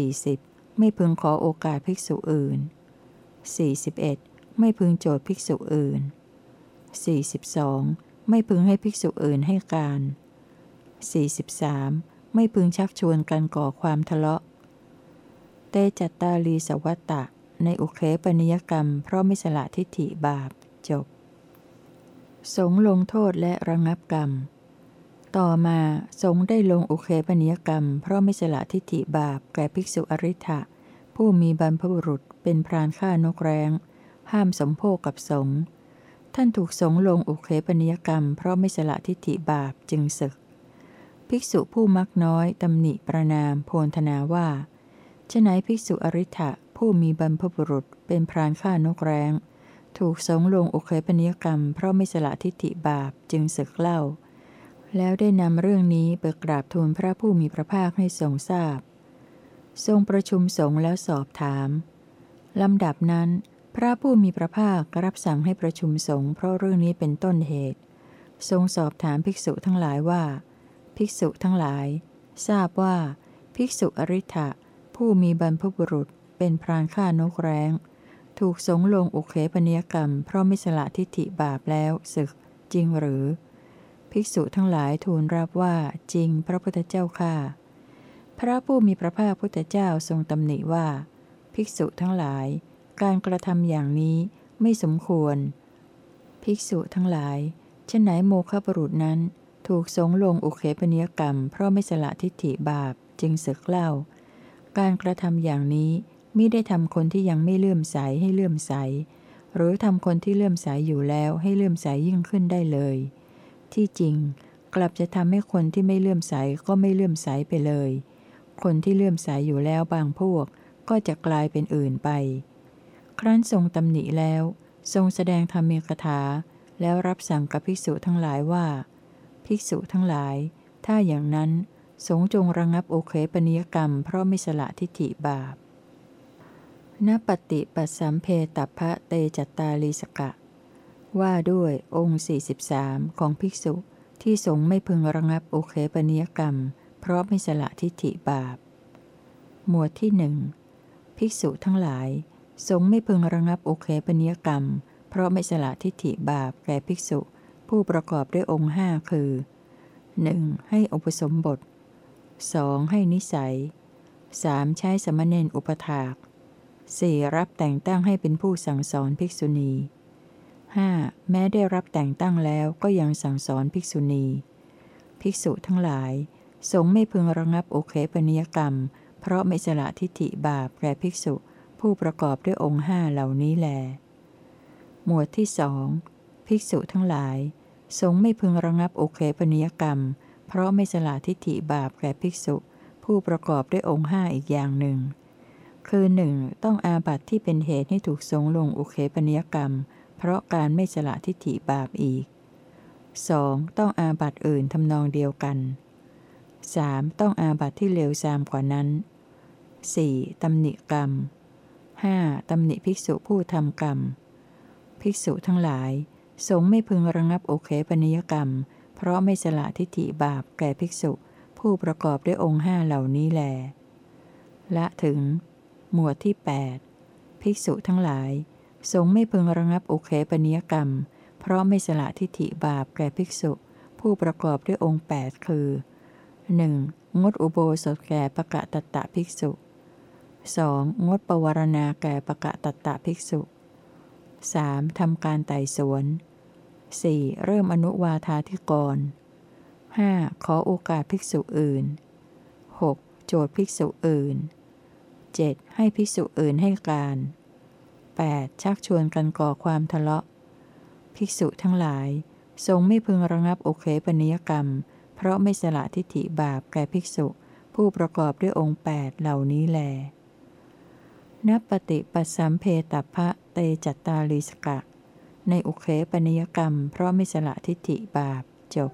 40. ไม่พึงขอโอกาสภิกษุอื่น 41. ไม่พึงโจทย์ภิกษุอื่น 42. ไม่พึงให้ภิกษุอื่นให้การ 43. ไม่พึงชักชวนกันก่อความทะเลาะ เตจัตตาลีสวัตตะ ในอุเคปนิยกรรม เพราะไม่สละทิฏฐิบาปจบ สงลงโทษและระงับกรรม ต่อมาสงได้ลงอุเคปนิยกรรม เพราะไม่สละทิฏฐิบาปแก่ภิกษุอริ t ะผู้มีบรรพบุรุษเป็นพรานฆ่านกแร้ง ห้ามสมโภคกับสงท่านถูกสงลงอุเคปนิยกรรม เพราะไม่สละทิฏฐิบาปจึงศึก ภิกษุผู้มักน้อยตำหนิประนามโพนธนาว่าฉไหนภิกษุอริ t ะผู้มีบรรพบุรุษเป็นพรานฆ่านกแร้ง ถูกสงลงอุเคปนิยกรรม เพราะไม่สละทิฏฐิบาปจึงศึกเล่า แล้วได้นำเรื่องนี้ไปกราบทูลพระผู้มีพระภาคให้ทรงทราบ ทรงประชุมสงฆ์แล้วสอบถามลำดับนั้น พระผู้มีพระภาครับสั่งให้ประชุมสงฆ์เพราะเรื่องนี้เป็นต้นเหตุ ทรงสอบถามภิกษุทั้งหลายว่า ภิกษุทั้งหลาย ทราบว่า ภิกษุอริ t ะผู้มีบรรพบุรุษ เป็นพรานฆ่านกแร้ง ถูกสงลงอุเคปนิยกรรม เพราะไม่สละทิฏฐิบาปแล้วศึก จริงหรือ ภิกษุทั้งหลายทูลรับว่าจริงพระพุทธเจ้าค่าพระผู้มีพระภาคพุทธเจ้าทรงตำหนิว่า ภิกษุทั้งหลาย การกระทำอย่างนี้ไม่สมควร ภิกษุทั้งหลายเช่นไหนโมฆะบุรุษนั้น ถูกสงลงอุเคปนิยกรรม เพราะไม่สละทิฏฐิบาปจึงศึกเล่า การกระทำอย่างนี้ไมิได้ทำคนที่ยังไม่เลื่อมใสให้เลื่อมใส หรือทำคนที่เลื่อมใสอยู่แล้วให้เลื่อมใสยิ่งขึ้นได้เลย ที่จริง กลับจะทำให้คนที่ไม่เลื่อมใสก็ไม่เลื่อมใสไปเลย คนที่เลื่อมใสอยู่แล้วบางพวกก็จะกลายเป็นอื่นไป ครั้นทรงตำหนิแล้ว ทรงแสดงธรรมีกถา แล้วรับสั่งกับภิกษุทั้งหลายว่า ภิกษุทั้งหลาย ถ้าอย่างนั้น สงจงระงับโอเคปนิยกรรม เพราะไม่สละทิฏฐิบาปณปฏิปัสสัมเพตพระเตจัตตาลีสกะ ว่าด้วยองค์ 43 ของภิกษุที่สงไม่พึงระงับโอเคปนิยกรรม เพราะไม่สละทิฏฐิบาป หมวดที่หนึ่งภิกษุทั้งหลาย สงไม่พึงระงับโอเคปนิยกรรม เพราะไม่สละทิฏฐิบาปแก่ภิกษุ ผู้ประกอบด้วยองค์ห้าคือ 1. ให้อุปสมบท 2. ให้นิสัย 3. ใช้สมณเณรอุปถาก 4. รับแต่งตั้งให้เป็นผู้สั่งสอนภิกษุณี 5. แม้ได้รับแต่งตั้งแล้วก็ยังสั่งสอนภิกษุณี ภิกษุทั้งหลาย สงไม่พึงระงับโอเคปนิยกรรม เพราะไม่สละทิฏฐิบาปแก่ภิกษุ ผู้ประกอบด้วยองค์ห้าเหล่านี้แล หมวดที่สองภิกษุทั้งหลาย สงไม่พึงระงับโอเคปนิยกรรม เพราะไม่สละทิฏฐิบาปแก่ภิกษุ ผู้ประกอบด้วยองค์ห้าอีกอย่างหนึ่ง คือหนึ่งต้องอาบัติที่เป็นเหตุให้ถูกสงลงโอเคปนิยกรรม เพราะการไม่สละทิฏฐิบาปอีก 2. ต้องอาบัติอื่นทำนองเดียวกัน 3. ต้องอาบัติที่เลวทรามกว่านั้น 4. ตำหนิกรรม 5. ตำหนิภิกษุผู้ทำกรรม ภิกษุทั้งหลาย สงไม่พึงระงับโอเคปนิยกรรม เพราะไม่สละทิฏฐิบาปแก่ภิกษุ ผู้ประกอบด้วยองค์ห้าเหล่านี้แล ละถึง หมวดที่ 8 ภิกษุทั้งหลาย สงไม่พึงระงับโอเคปนิยกรรม เพราะไม่สละทิฏฐิบาปแก่ภิกษุ ผู้ประกอบด้วยองค์ 8 คือ 1. งดอุโบสถแก่ปะกะตะตะภิกษุ 2. งดปวารณาแก่ปะกะตะตะภิกษุ 3. ทำการไต่สวน 4. เริ่มอนุวาธาธิกร 5. ขอโอกาสภิกษุอื่น 6. โจทย์ภิกษุอื่น 7. ให้ภิกษุอื่นให้การ 8. ชักชวนกันก่อความทะเลาะ ภิกษุทั้งหลาย ทรงไม่พึงระงับโอเคปนิยกรรม เพราะไม่สละทิฏฐิบาปแก่ภิกษุ ผู้ประกอบด้วยองค์ 8 เหล่านี้แล นับปฏิปัสสัมเพตพะเตจัตตาลีสกะ ในอุเคปนิยกรรม เพราะไม่สละทิฏฐิบาปจบ